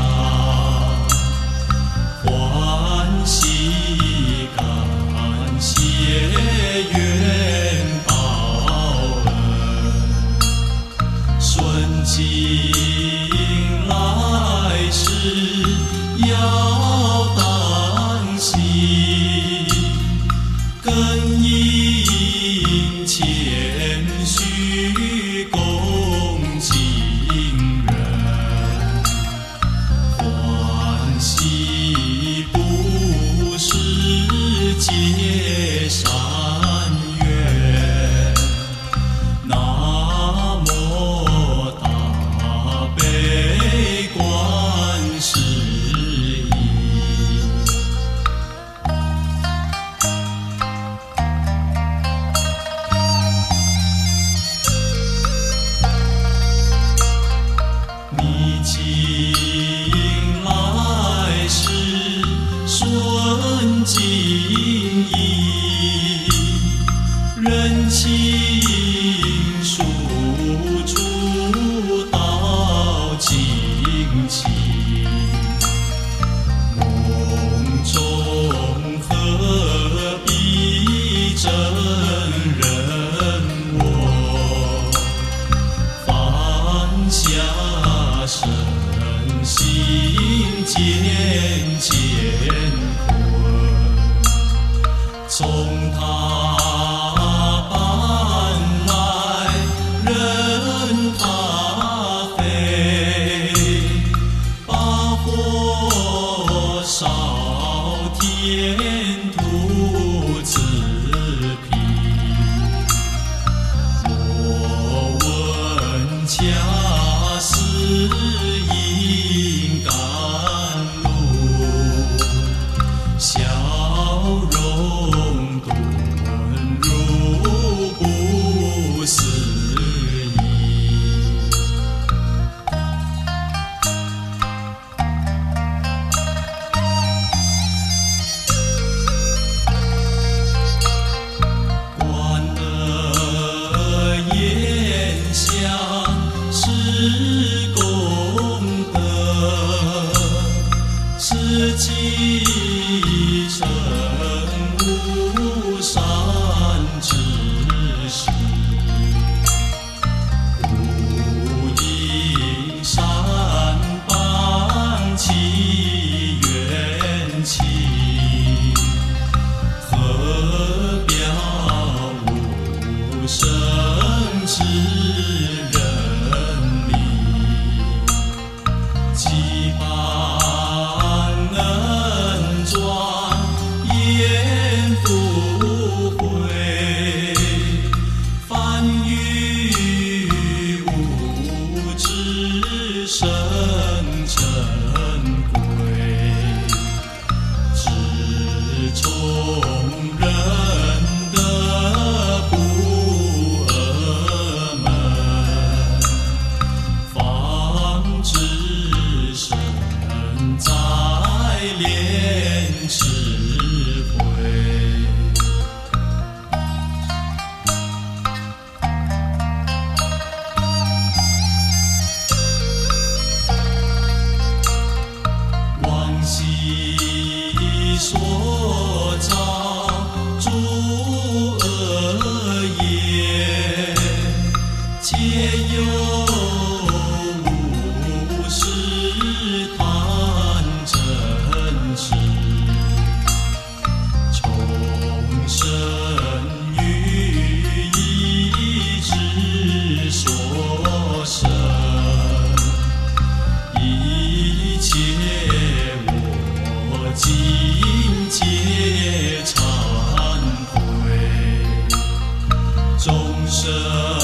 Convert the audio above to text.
上欢喜感谢愿报恩顺其 You. 想。生成鬼，只从。 좋. Jesus.